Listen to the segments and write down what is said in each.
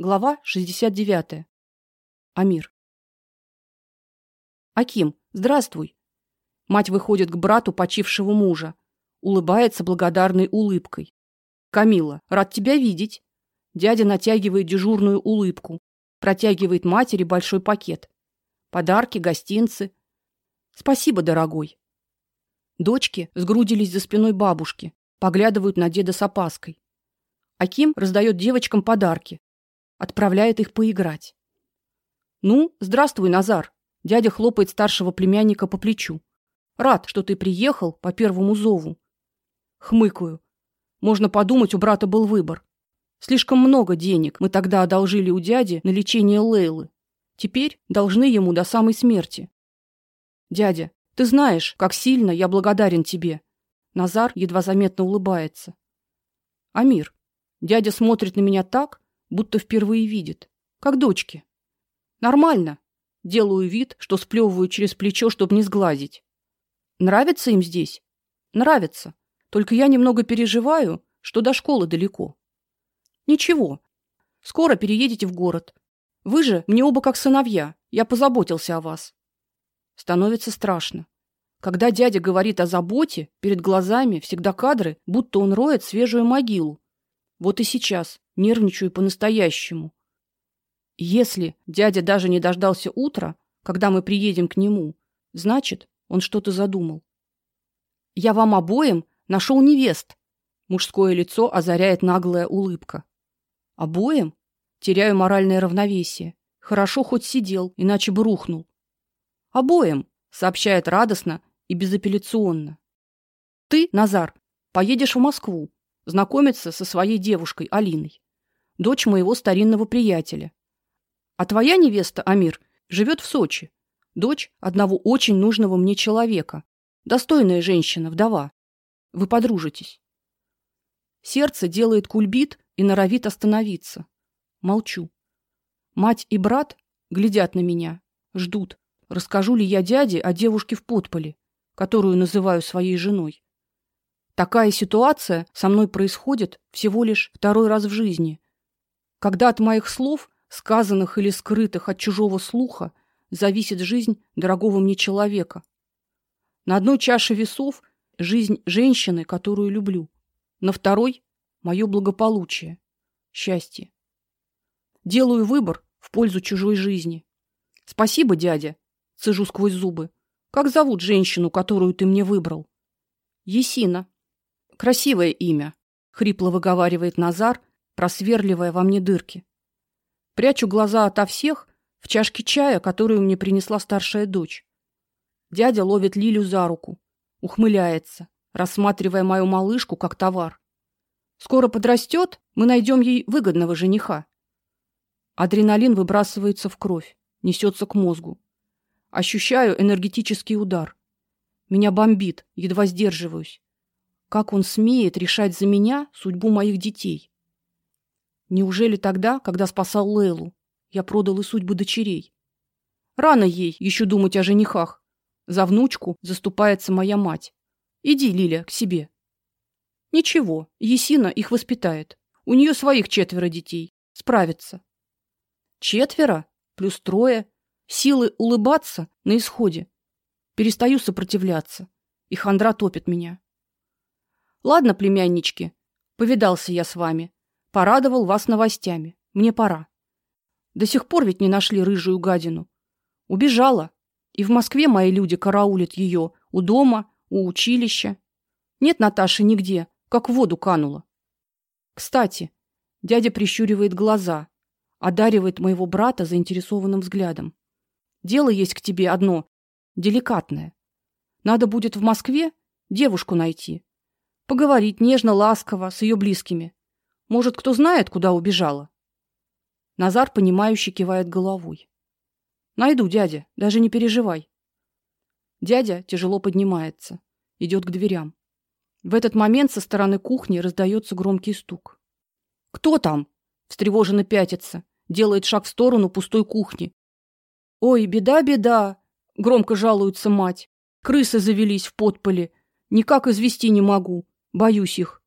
Глава 69. Амир. Аким, здравствуй. Мать выходит к брату почившего мужа, улыбается благодарной улыбкой. Камила, рад тебя видеть. Дядя натягивает дежурную улыбку, протягивает матери большой пакет. Подарки, гостинцы. Спасибо, дорогой. Дочки сгрудились за спиной бабушки, поглядывают на деда с опаской. Аким раздает девочкам подарки, отправляет их поиграть. Ну, здравствуй, Назар. Дядя хлопает старшего племянника по плечу. Рад, что ты приехал по первому зову. Хмыкаю. Можно подумать, у брата был выбор. Слишком много денег мы тогда одолжили у дяди на лечение Лейлы. Теперь должны ему до самой смерти. Дядя, ты знаешь, как сильно я благодарен тебе. Назар едва заметно улыбается. Амир, дядя смотрит на меня так, будто впервые видит, как дочки. Нормально. Делаю вид, что сплевываю через плечо, чтобы не сглазить. Нравится им здесь? Нравится. Только я немного переживаю, что до школы далеко. Ничего. Скоро переедете в город. Вы же мне оба как сыновья. Я позаботился о вас. Становится страшно. Когда дядя говорит о заботе, перед глазами всегда кадры, будто он роет свежую могилу. Вот и сейчас нервничаю по-настоящему. Если дядя даже не дождался утра, когда мы приедем к нему, значит, он что-то задумал. Я вам обоим нашел невест. Мужское лицо озаряет наглая улыбка. Обоим теряю моральное равновесие. Хорошо хоть сидел, иначе бы рухнул. Обоим, сообщает радостно и безапелляционно. Ты, Назар, поедешь в Москву знакомиться со своей девушкой Алиной, дочь моего старинного приятеля. А твоя невеста Амир живет в Сочи, дочь одного очень нужного мне человека, достойная женщина, вдова. Вы подружитесь. Сердце делает кульбит и норовит остановиться. Молчу. Мать и брат глядят на меня, ждут, расскажу ли я дяде о девушке в подполе, которую называю своей женой. Такая ситуация со мной происходит всего лишь второй раз в жизни. Когда от моих слов, сказанных или скрытых от чужого слуха, зависит жизнь дорогого мне человека. На одной чаше весов жизнь женщины, которую люблю, на второй мое благополучие, счастье. Делаю выбор в пользу чужой жизни. Спасибо, дядя, цежу сквозь зубы. Как зовут женщину, которую ты мне выбрал? Есина. Красивое имя, хрипло выговаривает Назар, просверливая во мне дырки. Прячу глаза ото всех в чашке чая, которую мне принесла старшая дочь. Дядя ловит Лилю за руку, ухмыляется, рассматривая мою малышку как товар. Скоро подрастет, мы найдем ей выгодного жениха. Адреналин выбрасывается в кровь, несется к мозгу. Ощущаю энергетический удар. Меня бомбит, едва сдерживаюсь. Как он смеет решать за меня судьбу моих детей? Неужели тогда, когда спасал Лейлу, я продал и судьбу дочерей? Рано ей еще думать о женихах. За внучку заступается моя мать. Иди, Лиля, к себе. Ничего, Есина их воспитает. У нее своих четверо детей. Справится. Четверо плюс трое. Силы улыбаться на исходе. Перестаю сопротивляться, и хандра топит меня. Ладно, племяннички, повидался я с вами, порадовал вас новостями. Мне пора. До сих пор ведь не нашли рыжую гадину. Убежала. И в Москве мои люди караулят ее у дома, у училища. Нет Наташи нигде, как в воду канула. Кстати, дядя прищуривает глаза, одаривает моего брата заинтересованным взглядом. Дело есть к тебе одно, деликатное. Надо будет в Москве девушку найти, Поговорить нежно, ласково с ее близкими. Может, кто знает, куда убежала? Назар понимающе кивает головой. Найду, дядя, даже не переживай. Дядя тяжело поднимается, идет к дверям. В этот момент со стороны кухни раздается громкий стук. Кто там? встревоженно пятится, делает шаг в сторону пустой кухни. Ой, беда, беда, громко жалуется мать. Крысы завелись в подполе, никак извести не могу. Боюсь их.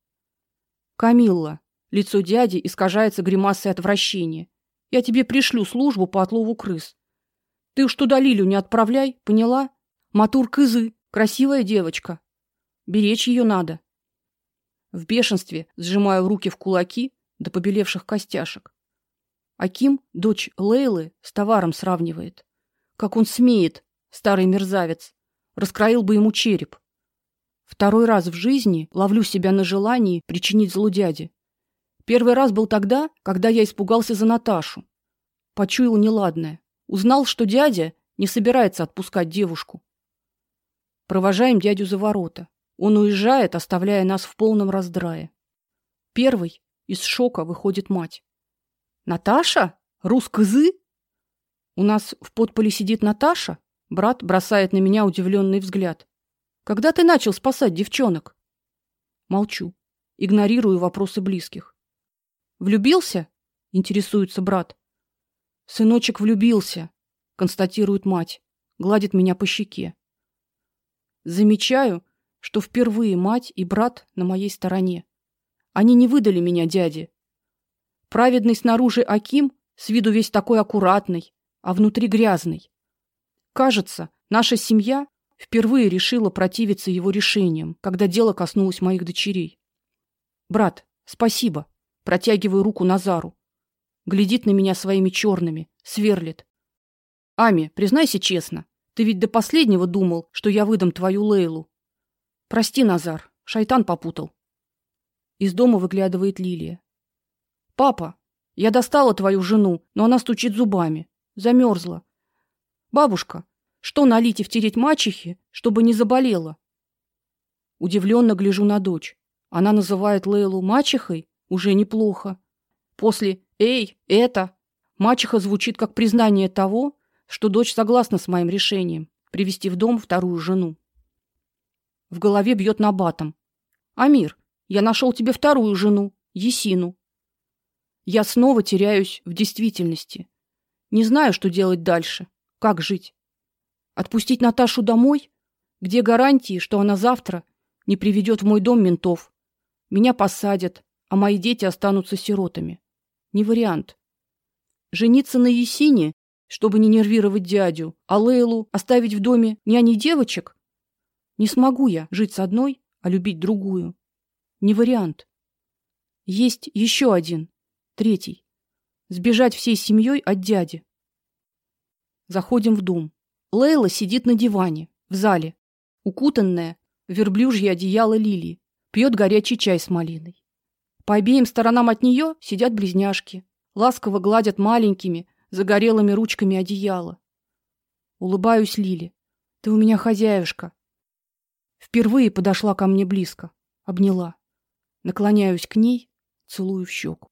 Камилла. Лицо дяди искажается гримасой отвращения. Я тебе пришлю службу по отлову крыс. Ты уж туда Лилю не отправляй, поняла? Матур кызы, красивая девочка. Беречь ее надо. В бешенстве сжимаю руки в кулаки до побелевших костяшек. Аким дочь Лейлы с товаром сравнивает. Как он смеет, старый мерзавец. Раскроил бы ему череп. Второй раз в жизни ловлю себя на желании причинить зло дяде. Первый раз был тогда, когда я испугался за Наташу. Почуял неладное. Узнал, что дядя не собирается отпускать девушку. Провожаем дядю за ворота. Он уезжает, оставляя нас в полном раздрае. Первый из шока выходит мать. Наташа? Рускызы? У нас в подполе сидит Наташа? Брат бросает на меня удивленный взгляд. Когда ты начал спасать девчонок? Молчу, игнорирую вопросы близких. Влюбился? интересуется брат. Сыночек влюбился, констатирует мать, гладит меня по щеке. Замечаю, что впервые мать и брат на моей стороне. Они не выдали меня дяде. Праведный снаружи Аким с виду весь такой аккуратный, а внутри грязный. Кажется, наша семья впервые решила противиться его решениям, когда дело коснулось моих дочерей. Брат, спасибо. Протягиваю руку Назару. Глядит на меня своими черными, сверлит. Ами, признайся честно, ты ведь до последнего думал, что я выдам твою Лейлу. Прости, Назар, шайтан попутал. Из дома выглядывает Лилия. Папа, я достала твою жену, но она стучит зубами. Замерзла. Бабушка, что налить и втереть мачехе, чтобы не заболела? Удивленно гляжу на дочь. Она называет Лейлу мачехой, уже неплохо. После «Эй, это!» мачеха звучит как признание того, что дочь согласна с моим решением привести в дом вторую жену. В голове бьет набатом. Амир, я нашел тебе вторую жену, Есину. Я снова теряюсь в действительности. Не знаю, что делать дальше. Как жить? Отпустить Наташу домой? Где гарантии, что она завтра не приведет в мой дом ментов? Меня посадят, а мои дети останутся сиротами. Не вариант. Жениться на Есине, чтобы не нервировать дядю, а Лейлу оставить в доме няни девочек? Не смогу я жить с одной, а любить другую. Не вариант. Есть еще один, Третий. Сбежать всей семьей от дяди. Заходим в дом. Лейла сидит на диване в зале, укутанная в верблюжье одеяло Лилии, пьет горячий чай с малиной. По обеим сторонам от нее сидят близняшки, ласково гладят маленькими, загорелыми ручками одеяло. Улыбаюсь Лиле. Ты у меня хозяюшка. Впервые подошла ко мне близко, обняла. Наклоняюсь к ней, целую в щеку.